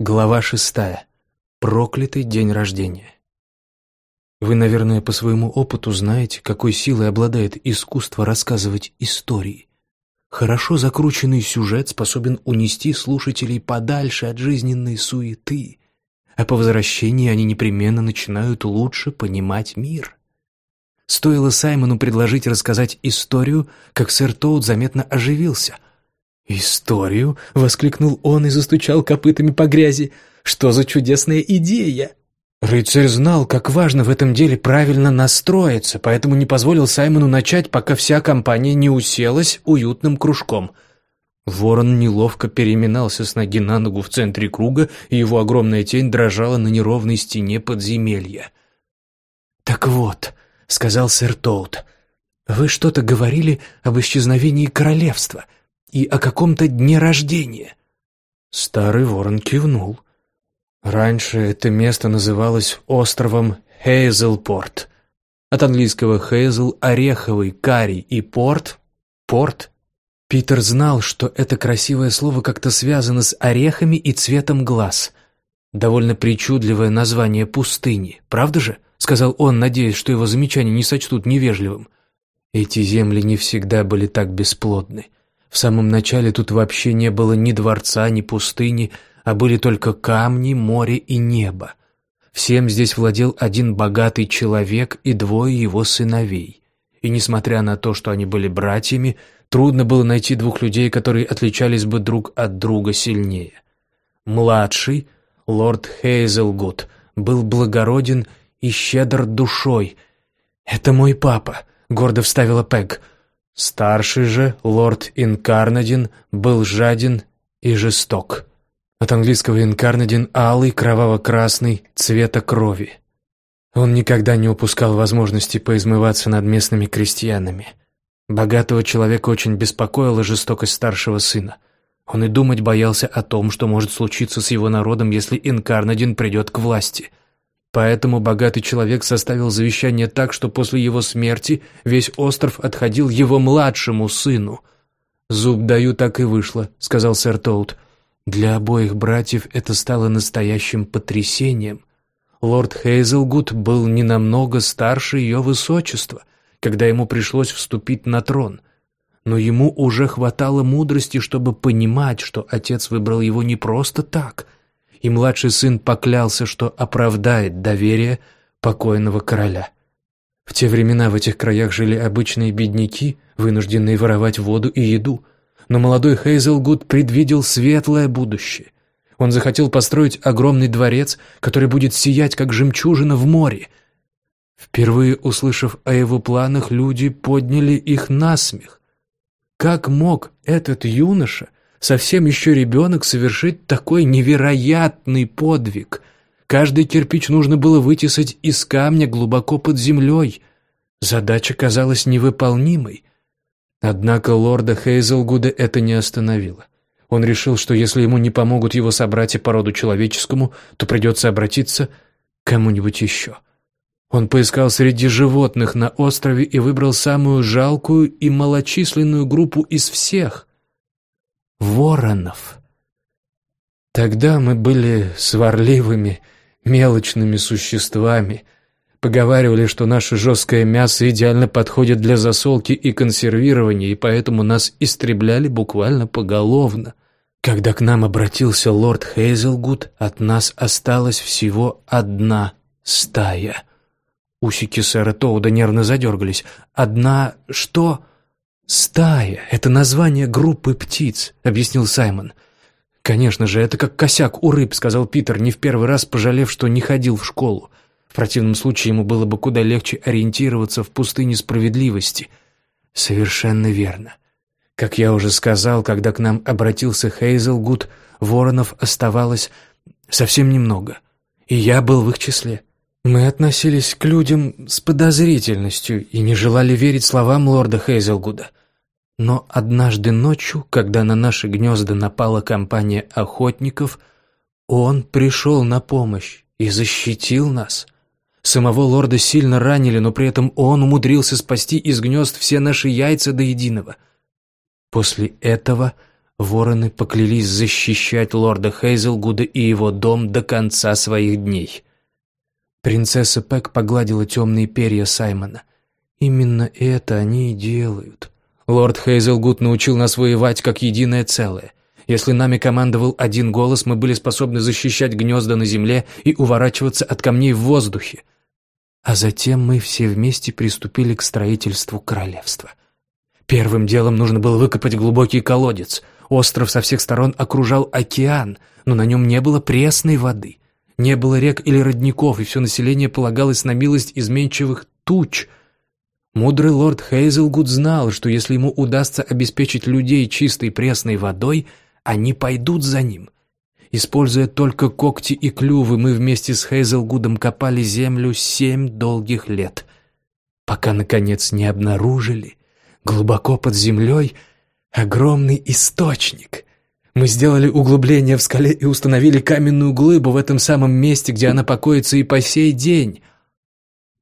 Глава шестая. Проклятый день рождения. Вы, наверное, по своему опыту знаете, какой силой обладает искусство рассказывать истории. Хорошо закрученный сюжет способен унести слушателей подальше от жизненной суеты, а по возвращении они непременно начинают лучше понимать мир. Стоило Саймону предложить рассказать историю, как сэр Тоут заметно оживился – «Историю?» — воскликнул он и застучал копытами по грязи. «Что за чудесная идея!» Рыцарь знал, как важно в этом деле правильно настроиться, поэтому не позволил Саймону начать, пока вся компания не уселась уютным кружком. Ворон неловко переминался с ноги на ногу в центре круга, и его огромная тень дрожала на неровной стене подземелья. «Так вот», — сказал сэр Тоут, — «вы что-то говорили об исчезновении королевства» и о каком-то дне рождения». Старый ворон кивнул. Раньше это место называлось островом Хейзелпорт. От английского «хейзел» — ореховый, карий и «порт» — порт. Питер знал, что это красивое слово как-то связано с орехами и цветом глаз. Довольно причудливое название пустыни, правда же? — сказал он, надеясь, что его замечания не сочтут невежливым. Эти земли не всегда были так бесплодны. В самом начале тут вообще не было ни дворца, ни пустыни, а были только камни, море и небо. Всем здесь владел один богатый человек и двое его сыновей. И несмотря на то, что они были братьями, трудно было найти двух людей, которые отличались бы друг от друга сильнее. Младший, лорд Хейзелгуд, был благороден и щедр душой. «Это мой папа», — гордо вставила Пэг, — Старший же, лорд Инкарнадин, был жаден и жесток. От английского «инкарнадин» — алый, кроваво-красный, цвета крови. Он никогда не упускал возможности поизмываться над местными крестьянами. Богатого человека очень беспокоила жестокость старшего сына. Он и думать боялся о том, что может случиться с его народом, если Инкарнадин придет к власти. Поэтому богатый человек составил завещание так, что после его смерти весь остров отходил его младшему сыну. «Зуб даю, так и вышло», — сказал сэр Тоут. Для обоих братьев это стало настоящим потрясением. Лорд Хейзелгуд был не намного старше ее высочества, когда ему пришлось вступить на трон. Но ему уже хватало мудрости, чтобы понимать, что отец выбрал его не просто так — и младший сын поклялся, что оправдает доверие покойного короля. В те времена в этих краях жили обычные бедняки, вынужденные воровать воду и еду, но молодой Хейзелгуд предвидел светлое будущее. Он захотел построить огромный дворец, который будет сиять, как жемчужина в море. Впервые услышав о его планах, люди подняли их на смех. Как мог этот юноша совсем еще ребенок совершить такой невероятный подвиг. Каждый кирпич нужно было вытесать из камня глубоко под землей. Задача казалась невыполнимой. Однако лорда Хейзелгуда это не остановило. Он решил, что если ему не помогут его собратья по роду человеческому, то придется обратиться к кому-нибудь еще. Он поискал среди животных на острове и выбрал самую жалкую и малочисленную группу из всех воронов. Тогда мы были сварливыми, мелочными существами, поговаривали, что наше жесткое мясо идеально подходит для засолки и консервирования, и поэтому нас истребляли буквально поголовно. Когда к нам обратился лорд Хейзелгуд, от нас осталась всего одна стая. Усики сэра Тоуда нервно задергались. «Одна что?» «Стая — это название группы птиц», — объяснил Саймон. «Конечно же, это как косяк у рыб», — сказал Питер, не в первый раз пожалев, что не ходил в школу. В противном случае ему было бы куда легче ориентироваться в пустыне справедливости. «Совершенно верно. Как я уже сказал, когда к нам обратился Хейзелгуд, воронов оставалось совсем немного, и я был в их числе». Мы относились к людям с подозрительностью и не желали верить словам лорда Хейзелгуда. Но однажды ночью, когда на наши гнезда напала компания охотников, он пришел на помощь и защитил нас. Самого лорда сильно ранили, но при этом он умудрился спасти из гнезд все наши яйца до единого. После этого Вороны поклялись защищать лорда Хейзелгуда и его дом до конца своих дней. Принцесса Пэк погладила темные перья Саймона. «Именно это они и делают. Лорд Хейзелгуд научил нас воевать как единое целое. Если нами командовал один голос, мы были способны защищать гнезда на земле и уворачиваться от камней в воздухе. А затем мы все вместе приступили к строительству королевства. Первым делом нужно было выкопать глубокий колодец. Остров со всех сторон окружал океан, но на нем не было пресной воды. Не было рек или родников, и все население полагалось на милость изменчивых туч. Мудрый лорд Хейзелгуд знал, что если ему удастся обеспечить людей чистой пресной водой, они пойдут за ним. Используя только когти и клювы, мы вместе с Хейзелгудом копали землю семь долгих лет, пока, наконец, не обнаружили глубоко под землей огромный источник. Мы сделали углубление в скале и установили каменную глыбу в этом самом месте, где она покоится и по сей день.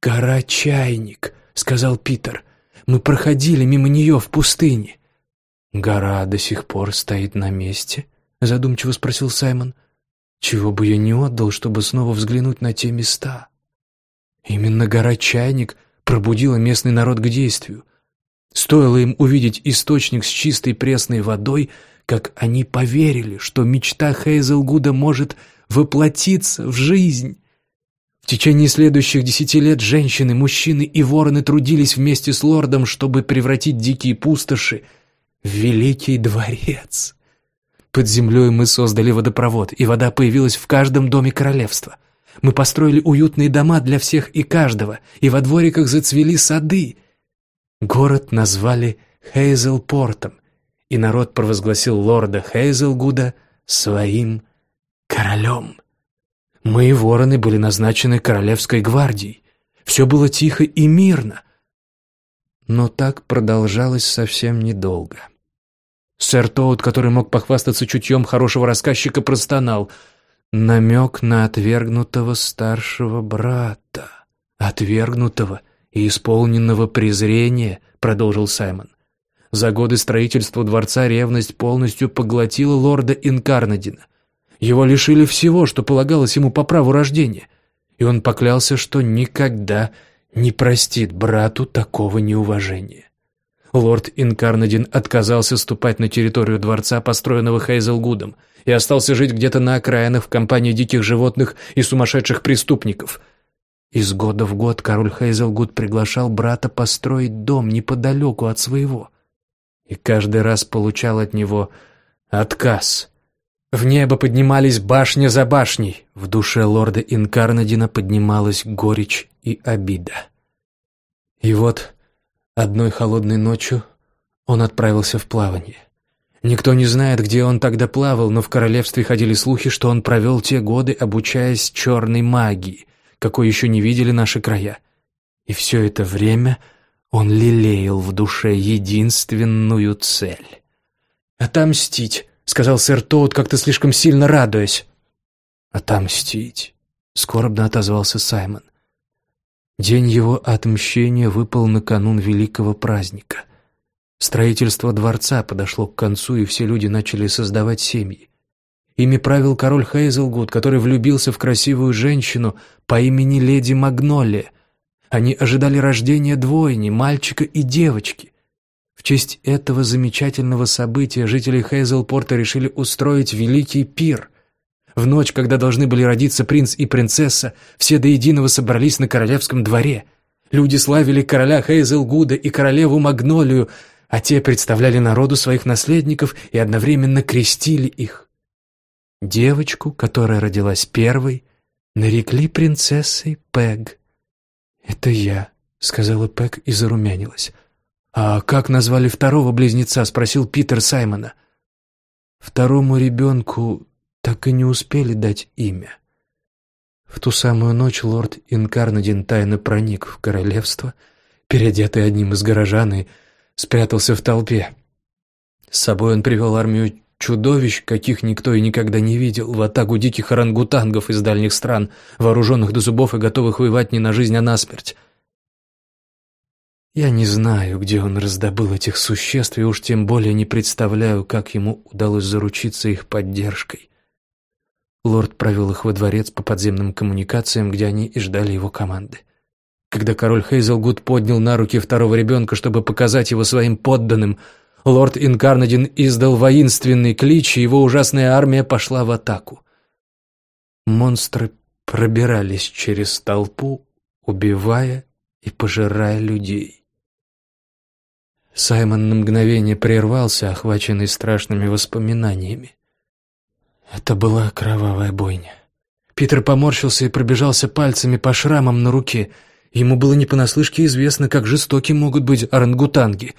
«Гора Чайник», — сказал Питер. «Мы проходили мимо нее в пустыне». «Гора до сих пор стоит на месте?» — задумчиво спросил Саймон. «Чего бы я не отдал, чтобы снова взглянуть на те места?» Именно гора Чайник пробудила местный народ к действию. Стоило им увидеть источник с чистой пресной водой, как они поверили, что мечта Хейзелгуда может воплотиться в жизнь. В течение следующих десяти лет женщины, мужчины и вороны трудились вместе с лордом, чтобы превратить дикие пустоши в великий дворец. Под землей мы создали водопровод, и вода появилась в каждом доме королевства. Мы построили уютные дома для всех и каждого, и во двориках зацвели сады. Город назвали Хейзелпортом, и народ провозгласил лорда Хейзелгуда своим королем. Мы, вороны, были назначены королевской гвардией. Все было тихо и мирно. Но так продолжалось совсем недолго. Сэр Тоут, который мог похвастаться чутьем хорошего рассказчика, простонал. Намек на отвергнутого старшего брата. Отвергнутого и исполненного презрения, продолжил Саймон. За годы строительства дворца ревность полностью поглотила лорда Инкарнадина. Его лишили всего, что полагалось ему по праву рождения, и он поклялся, что никогда не простит брату такого неуважения. Лорд Инкарнадин отказался ступать на территорию дворца, построенного Хейзелгудом, и остался жить где-то на окраинах в компании диких животных и сумасшедших преступников. Из года в год король Хейзелгуд приглашал брата построить дом неподалеку от своего, и каждый раз получал от него отказ. В небо поднимались башня за башней, в душе лорда Инкарнадина поднималась горечь и обида. И вот Одной холодной ночью он отправился в плавание. Никто не знает, где он тогда плавал, но в королевстве ходили слухи, что он провел те годы, обучаясь черной магии, какой еще не видели наши края. И все это время он лелеял в душе единственную цель. «Отомстить», — сказал сэр Тоут, как-то слишком сильно радуясь. «Отомстить», — скорбно отозвался Саймон. День его отмщения выпал наканун великого праздника. Строительство дворца подошло к концу, и все люди начали создавать семьи. Ими правил король Хейзелгуд, который влюбился в красивую женщину по имени леди Магнолия. Они ожидали рождения двойни, мальчика и девочки. В честь этого замечательного события жители Хейзелпорта решили устроить великий пир – в ночь, когда должны были родиться принц и принцесса, все до единого собрались на королевском дворе. Люди славили короля Хейзелгуда и королеву Магнолию, а те представляли народу своих наследников и одновременно крестили их. Девочку, которая родилась первой, нарекли принцессой Пэг. «Это я», — сказала Пэг и зарумянилась. «А как назвали второго близнеца?» — спросил Питер Саймона. «Второму ребенку так и не успели дать имя. В ту самую ночь лорд Инкарнадин тайно проник в королевство, переодетый одним из горожан, и спрятался в толпе. С собой он привел армию чудовищ, каких никто и никогда не видел, в атаку диких орангутангов из дальних стран, вооруженных до зубов и готовых воевать не на жизнь, а на смерть. Я не знаю, где он раздобыл этих существ, и уж тем более не представляю, как ему удалось заручиться их поддержкой. Лорд провел их во дворец по подземным коммуникациям, где они и ждали его команды. Когда король Хейзелгуд поднял на руки второго ребенка, чтобы показать его своим подданным, лорд Инкарнадин издал воинственный клич, и его ужасная армия пошла в атаку. Монстры пробирались через толпу, убивая и пожирая людей. Саймон на мгновение прервался, охваченный страшными воспоминаниями. Это была кровавая бойня. Питер поморщился и пробежался пальцами по шрамам на руке. Ему было не понаслышке известно, как жестоки могут быть орангутанги.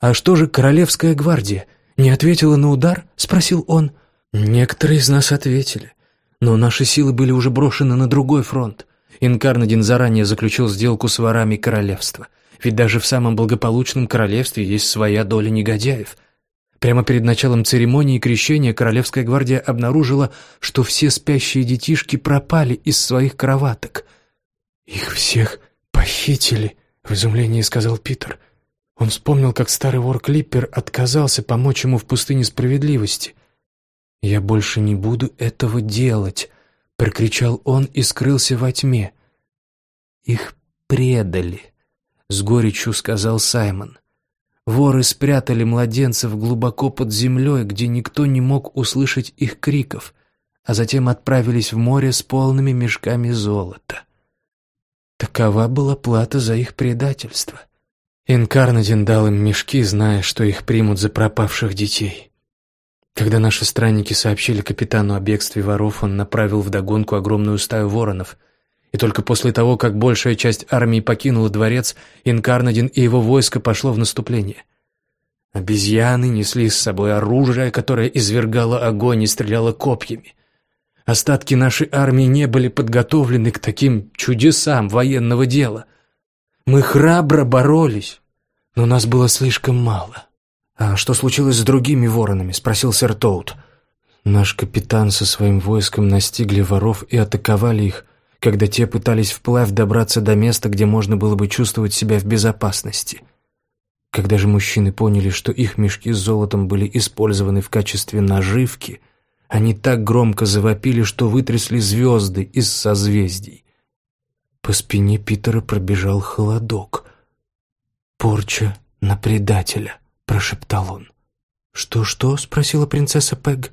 «А что же Королевская гвардия? Не ответила на удар?» — спросил он. «Некоторые из нас ответили, но наши силы были уже брошены на другой фронт. Инкарнадин заранее заключил сделку с ворами королевства. Ведь даже в самом благополучном королевстве есть своя доля негодяев. Прямо перед началом церемонии крещения Королевская гвардия обнаружила, что все спящие детишки пропали из своих кроваток. «Их всех похитили», — в изумлении сказал Питер. Он вспомнил, как старый вор Клиппер отказался помочь ему в пустыне справедливости. «Я больше не буду этого делать», — прокричал он и скрылся во тьме. «Их предали», — с горечью сказал Саймон. Воры спрятали младенцев глубоко под землей, где никто не мог услышать их криков, а затем отправились в море с полными мешками золота. Такова была плата за их предательство. Инкарнадин дал им мешки, зная, что их примут за пропавших детей. Когда наши странники сообщили капитану о бегстве воров, он направил вдогонку огромную стаю воронов. И только после того, как большая часть армии покинула дворец, Инкарнадин и его войско пошло в наступление. Обезьяны несли с собой оружие, которое извергало огонь и стреляло копьями. Остатки нашей армии не были подготовлены к таким чудесам военного дела. Мы храбро боролись, но нас было слишком мало. «А что случилось с другими воронами?» — спросил сэр Тоут. «Наш капитан со своим войском настигли воров и атаковали их, когда те пытались вплавь добраться до места, где можно было бы чувствовать себя в безопасности. Когда же мужчины поняли, что их мешки с золотом были использованы в качестве наживки, они так громко завопили, что вытрясли звезды из созвездий. По спине Питера пробежал холодок. Порча на предателя. — прошептал он. «Что-что?» — спросила принцесса Пэг.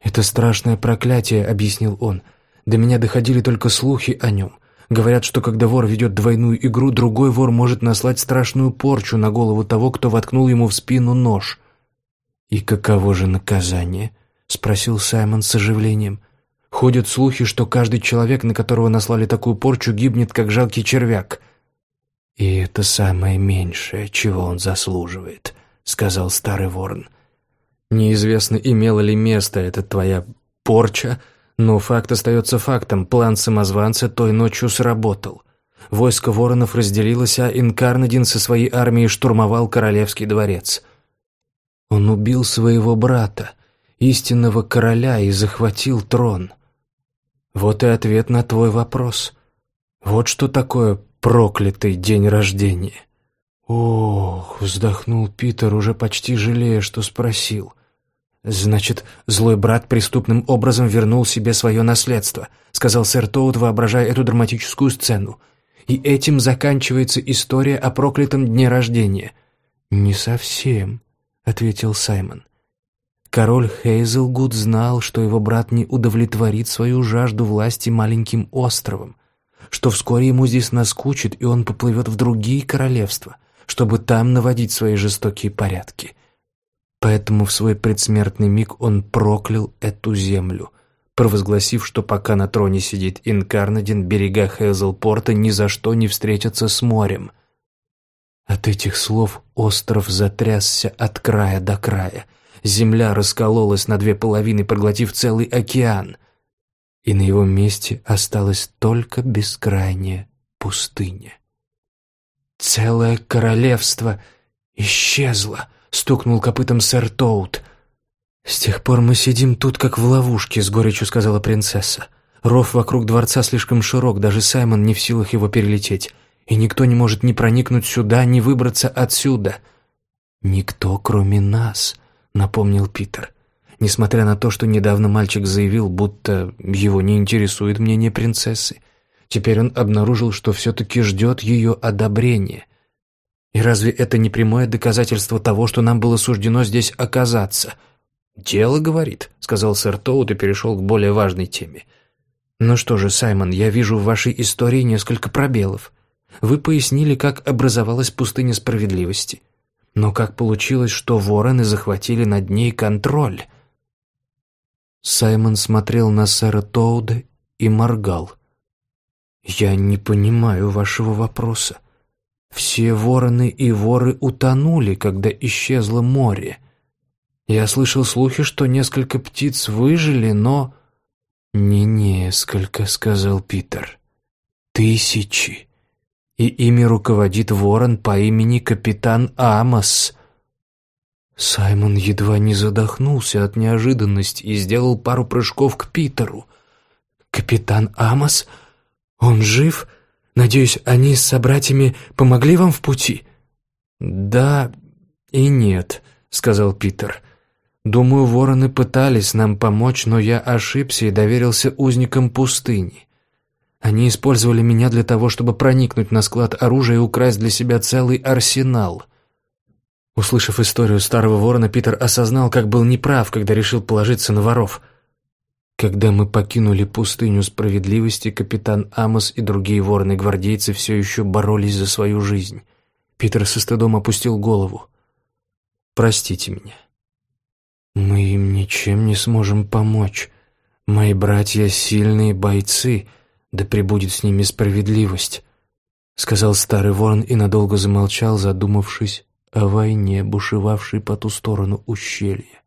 «Это страшное проклятие», — объяснил он. «До меня доходили только слухи о нем. Говорят, что когда вор ведет двойную игру, другой вор может наслать страшную порчу на голову того, кто воткнул ему в спину нож». «И каково же наказание?» — спросил Саймон с оживлением. «Ходят слухи, что каждый человек, на которого наслали такую порчу, гибнет, как жалкий червяк». «И это самое меньшее, чего он заслуживает», сказал старый ворон. Неизвестно, имела ли место эта твоя порча, но факт остается фактом. План самозванца той ночью сработал. Войско воронов разделилось, а Инкарнадин со своей армией штурмовал королевский дворец. Он убил своего брата, истинного короля, и захватил трон. Вот и ответ на твой вопрос. Вот что такое проклятый день рождения. «Ох!» — вздохнул Питер, уже почти жалея, что спросил. «Значит, злой брат преступным образом вернул себе свое наследство», — сказал сэр Тоут, воображая эту драматическую сцену. «И этим заканчивается история о проклятом дне рождения». «Не совсем», — ответил Саймон. Король Хейзелгуд знал, что его брат не удовлетворит свою жажду власти маленьким островом, что вскоре ему здесь наскучит, и он поплывет в другие королевства — чтобы там наводить свои жестокие порядки. Поэтому в свой предсмертный миг он проклял эту землю, провозгласив, что пока на троне сидит Инкарнадин, берега Хейзелпорта ни за что не встретятся с морем. От этих слов остров затрясся от края до края. Земля раскололась на две половины, проглотив целый океан. И на его месте осталась только бескрайняя пустыня. «Целое королевство исчезло», — стукнул копытом сэр Тоут. «С тех пор мы сидим тут, как в ловушке», — с горечью сказала принцесса. «Ров вокруг дворца слишком широк, даже Саймон не в силах его перелететь. и никто не может ни проникнуть сюда, ни выбраться отсюда». «Никто, кроме нас», — напомнил Питер. Несмотря на то, что недавно мальчик заявил, будто его не интересует мнение принцессы, теперь он обнаружил, что все-таки ждет ее одобрения. И разве это не прямое доказательство того, что нам было суждено здесь оказаться? «Дело, — говорит, — сказал сэр Тоут и перешел к более важной теме. Ну что же, Саймон, я вижу в вашей истории несколько пробелов. Вы пояснили, как образовалась пустыня справедливости. Но как получилось, что вороны захватили над ней контроль?» Саймон смотрел на сэра Тоуда и моргал. «Я не понимаю вашего вопроса. Все вороны и воры утонули, когда исчезло море. Я слышал слухи, что несколько птиц выжили, но...» «Не несколько», — сказал Питер. «Тысячи. И ими руководит ворон по имени капитан Амос». Саймон едва не задохнулся от неожиданности и сделал пару прыжков к Питеру. «Капитан Амос? Он жив? Надеюсь, они с собратьями помогли вам в пути?» «Да и нет», — сказал Питер. «Думаю, вороны пытались нам помочь, но я ошибся и доверился узникам пустыни. Они использовали меня для того, чтобы проникнуть на склад оружия и украсть для себя целый арсенал». Услышав историю старого ворона, Питер осознал, как был неправ, когда решил положиться на воров. Когда мы покинули пустыню справедливости, капитан Амос и другие вороны-гвардейцы все еще боролись за свою жизнь. Питер со стыдом опустил голову. «Простите меня. Мы им ничем не сможем помочь. Мои братья — сильные бойцы, да пребудет с ними справедливость», — сказал старый ворон и надолго замолчал, задумавшись о войне, бушевавшей по ту сторону ущелья.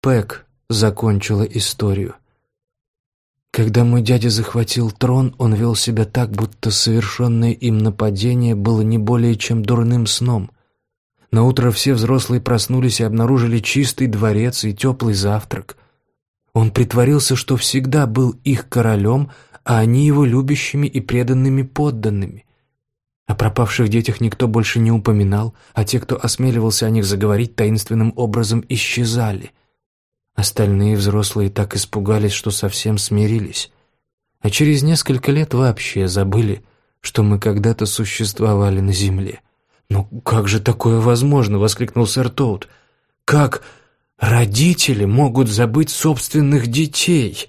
Пэк закончила историю. Когда мой дядя захватил трон, он вел себя так, будто совершенное им нападение было не более чем дурным сном. На утро все взрослые проснулись и обнаружили чистый дворец и теплый завтрак. Он притворился, что всегда был их королем, а они его любящими и преданными подданными. О пропавших детях никто больше не упоминал, а те, кто осмеливался о них заговорить, таинственным образом исчезали. Остальные взрослые так испугались, что совсем смирились. А через несколько лет вообще забыли, что мы когда-то существовали на Земле. «Ну как же такое возможно?» — воскликнул сэр Тоут. «Как родители могут забыть собственных детей?»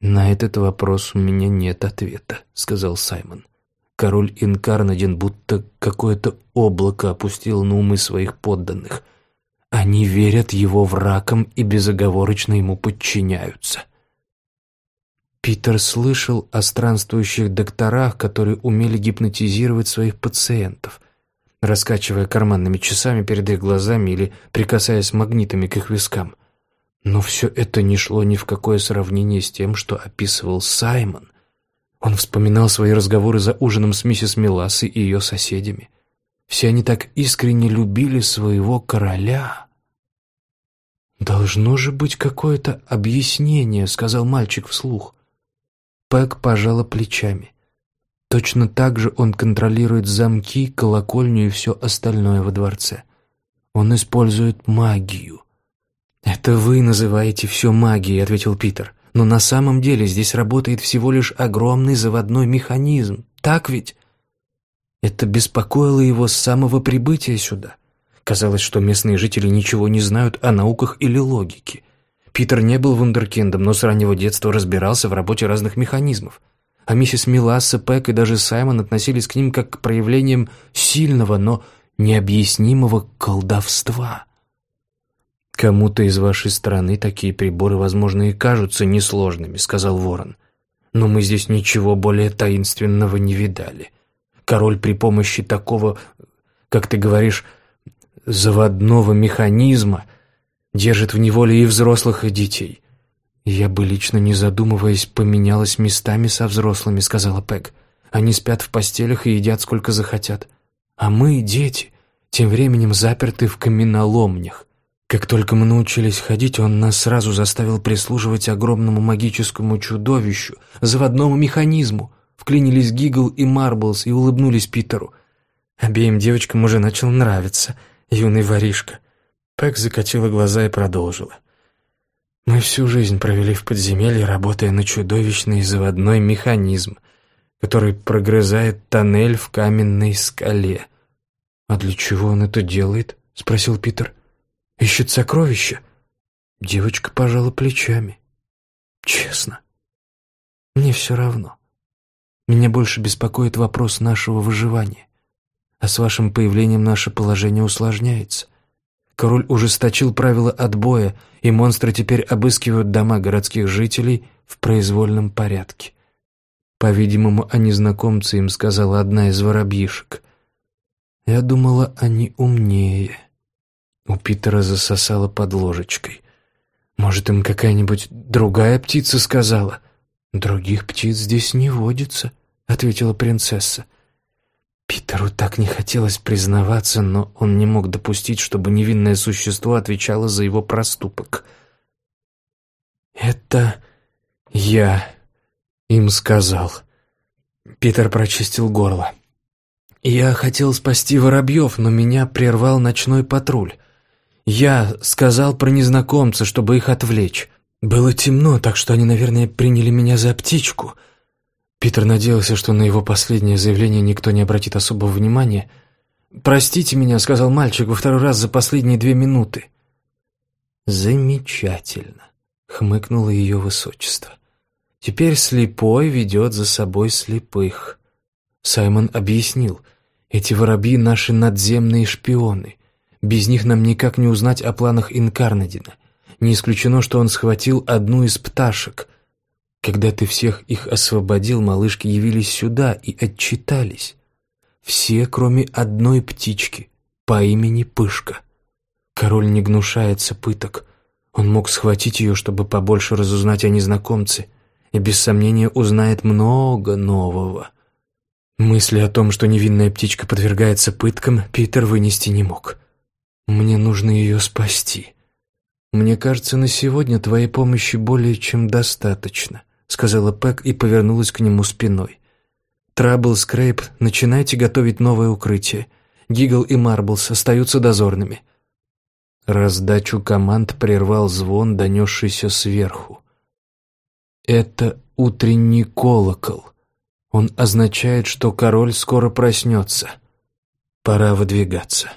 «На этот вопрос у меня нет ответа», — сказал Саймон. Король Инкарнадин будто какое-то облако опустил на умы своих подданных. Они верят его врагам и безоговорочно ему подчиняются. Питер слышал о странствующих докторах, которые умели гипнотизировать своих пациентов, раскачивая карманными часами перед их глазами или прикасаясь магнитами к их вискам. Но все это не шло ни в какое сравнение с тем, что описывал Саймон, он вспоминал свои разговоры за ужином с миссис Милассой и ее соседями. Все они так искренне любили своего короля. «Должно же быть какое-то объяснение», — сказал мальчик вслух. Пэк пожала плечами. Точно так же он контролирует замки, колокольню и все остальное во дворце. Он использует магию. «Это вы называете все магией», — ответил Питер. Но на самом деле здесь работает всего лишь огромный заводной механизм. Так ведь? Это беспокоило его с самого прибытия сюда. Казалось, что местные жители ничего не знают о науках или логике. Питер не был вундеркиндом, но с раннего детства разбирался в работе разных механизмов. А миссис Миласса, Пэк и даже Саймон относились к ним как к проявлениям сильного, но необъяснимого колдовства. «Кому-то из вашей страны такие приборы, возможно, и кажутся несложными», — сказал Ворон. «Но мы здесь ничего более таинственного не видали. Король при помощи такого, как ты говоришь, заводного механизма держит в неволе и взрослых, и детей». «Я бы лично, не задумываясь, поменялась местами со взрослыми», — сказала Пэг. «Они спят в постелях и едят сколько захотят. А мы, дети, тем временем заперты в каменоломнях. Как только мы научились ходить, он нас сразу заставил прислуживать огромному магическому чудовищу, заводному механизму. Вклинились Гигл и Марблс и улыбнулись Питеру. Обеим девочкам уже начал нравиться юный воришка. Пэк закатила глаза и продолжила. Мы всю жизнь провели в подземелье, работая на чудовищный заводной механизм, который прогрызает тоннель в каменной скале. «А для чего он это делает?» — спросил Питер. «Ищет сокровища?» Девочка пожала плечами. «Честно, мне все равно. Меня больше беспокоит вопрос нашего выживания. А с вашим появлением наше положение усложняется. Король ужесточил правила отбоя, и монстры теперь обыскивают дома городских жителей в произвольном порядке. По-видимому, о незнакомце им сказала одна из воробьишек. Я думала, они умнее. У Питера засосало под ложечкой. Может, им какая-нибудь другая птица сказала? Других птиц здесь не водится, ответила принцесса. Питеру так не хотелось признаваться, но он не мог допустить, чтобы невинное существо отвечало за его проступок. «Это я им сказал». Питер прочистил горло. «Я хотел спасти воробьев, но меня прервал ночной патруль. Я сказал про незнакомца, чтобы их отвлечь. Было темно, так что они, наверное, приняли меня за птичку». Питер надеялся, что на его последнее заявление никто не обратит особого внимания. «Простите меня», — сказал мальчик во второй раз за последние две минуты. «Замечательно», — хмыкнуло ее высочество. «Теперь слепой ведет за собой слепых». Саймон объяснил, «Эти воробьи — наши надземные шпионы. Без них нам никак не узнать о планах Инкарнадина. Не исключено, что он схватил одну из пташек — когда ты всех их освободил, малышки явились сюда и отчитались. Все, кроме одной птички, по имени Пышка. Король не гнушается пыток. Он мог схватить ее, чтобы побольше разузнать о незнакомце, и без сомнения узнает много нового. Мысли о том, что невинная птичка подвергается пыткам, Питер вынести не мог. Мне нужно ее спасти. Мне кажется, на сегодня твоей помощи более чем достаточно. — сказала Пэк и повернулась к нему спиной. «Трабл, Скрейп, начинайте готовить новое укрытие. Гигл и Марблс остаются дозорными». Раздачу команд прервал звон, донесшийся сверху. «Это утренний колокол. Он означает, что король скоро проснется. Пора выдвигаться».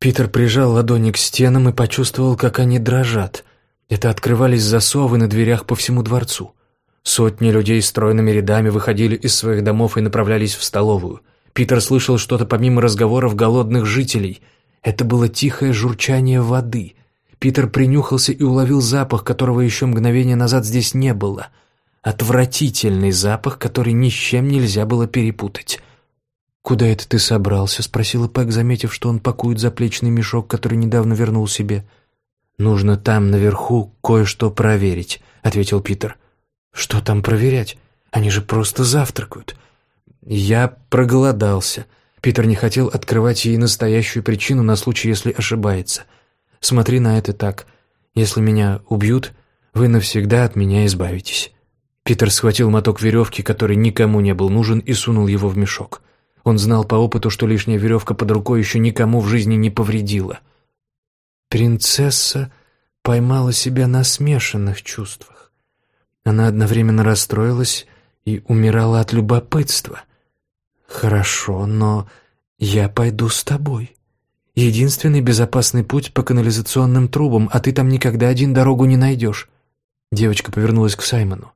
Питер прижал ладони к стенам и почувствовал, как они дрожат. Это открывались засовы на дверях по всему дворцу. Сотни людей стройными рядами выходили из своих домов и направлялись в столовую. Питер слышал что-то помимо разговоров голодных жителей. Это было тихое журчание воды. Питер принюхался и уловил запах, которого еще мгновение назад здесь не было. Отвратительный запах, который ни с чем нельзя было перепутать. «Куда это ты собрался?» — спросила Пэк, заметив, что он пакует заплечный мешок, который недавно вернул себе. «Нужно там, наверху, кое-что проверить», — ответил Питер. Что там проверять? Они же просто завтракают. Я проголодался. Питер не хотел открывать ей настоящую причину на случай, если ошибается. Смотри на это так. Если меня убьют, вы навсегда от меня избавитесь. Питер схватил моток веревки, который никому не был нужен, и сунул его в мешок. Он знал по опыту, что лишняя веревка под рукой еще никому в жизни не повредила. Принцесса поймала себя на смешанных чувствах. Она одновременно расстроилась и умирала от любопытства. «Хорошо, но я пойду с тобой. Единственный безопасный путь по канализационным трубам, а ты там никогда один дорогу не найдешь». Девочка повернулась к Саймону.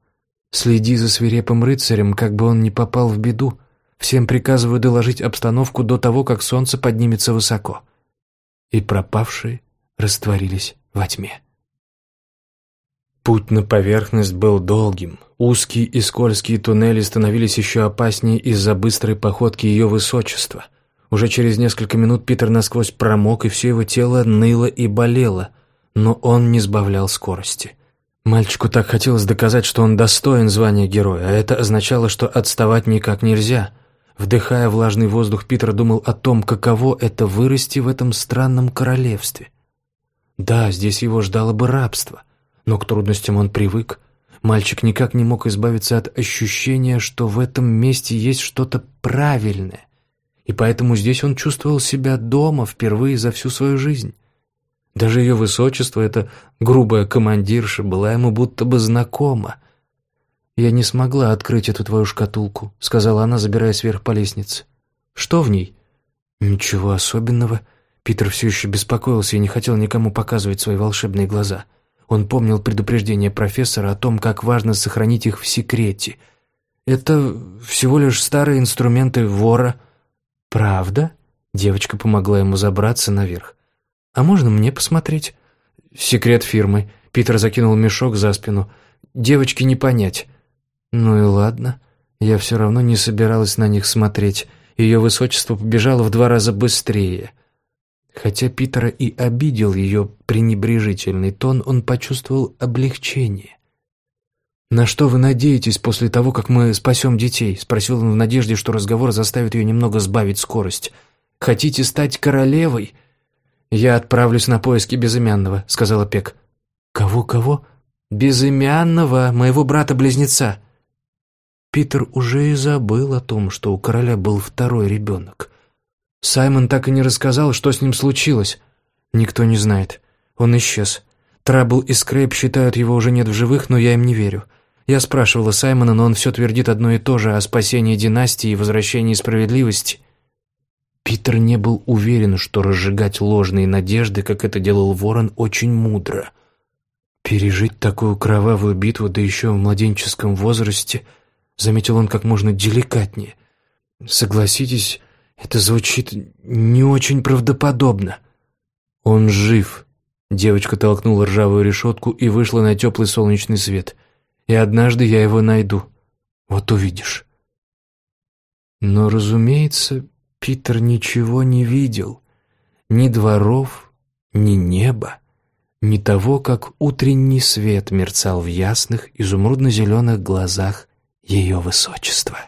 «Следи за свирепым рыцарем, как бы он не попал в беду. Всем приказываю доложить обстановку до того, как солнце поднимется высоко». И пропавшие растворились во тьме. Путь на поверхность был долгим. Узкие и скользкие туннели становились еще опаснее из-за быстрой походки ее высочества. Уже через несколько минут Питер насквозь промок, и все его тело ныло и болело, но он не сбавлял скорости. Мальчику так хотелось доказать, что он достоин звания героя, а это означало, что отставать никак нельзя. Вдыхая влажный воздух, Питер думал о том, каково это вырасти в этом странном королевстве. Да, здесь его ждало бы рабство — но к трудностям он привык. Мальчик никак не мог избавиться от ощущения, что в этом месте есть что-то правильное, и поэтому здесь он чувствовал себя дома впервые за всю свою жизнь. Даже ее высочество, эта грубая командирша, была ему будто бы знакома. «Я не смогла открыть эту твою шкатулку», — сказала она, забираясь вверх по лестнице. «Что в ней?» «Ничего особенного». Питер все еще беспокоился и не хотел никому показывать свои волшебные глаза. Он помнил предупреждение профессора о том, как важно сохранить их в секрете. «Это всего лишь старые инструменты вора». «Правда?» Девочка помогла ему забраться наверх. «А можно мне посмотреть?» «Секрет фирмы». Питер закинул мешок за спину. «Девочке не понять». «Ну и ладно. Я все равно не собиралась на них смотреть. Ее высочество побежало в два раза быстрее». Хотя Питера и обидел ее пренебрежительный тон, он почувствовал облегчение. «На что вы надеетесь после того, как мы спасем детей?» — спросил он в надежде, что разговор заставит ее немного сбавить скорость. «Хотите стать королевой?» «Я отправлюсь на поиски Безымянного», — сказала Пек. «Кого-кого?» «Безымянного, моего брата-близнеца». Питер уже и забыл о том, что у короля был второй ребенок. Саймон так и не рассказал, что с ним случилось. Никто не знает. Он исчез. Трабл и Скрейп считают, его уже нет в живых, но я им не верю. Я спрашивала Саймона, но он все твердит одно и то же о спасении династии и возвращении справедливости. Питер не был уверен, что разжигать ложные надежды, как это делал Ворон, очень мудро. Пережить такую кровавую битву, да еще в младенческом возрасте, заметил он как можно деликатнее. Согласитесь, это звучит не очень правдоподобно. Он жив. Девочка толкнула ржавую решетку и вышла на теплый солнечный свет. И однажды я его найду. Вот увидишь. Но, разумеется, Питер ничего не видел. Ни дворов, ни неба, ни того, как утренний свет мерцал в ясных изумрудно-зеленых глазах ее высочества.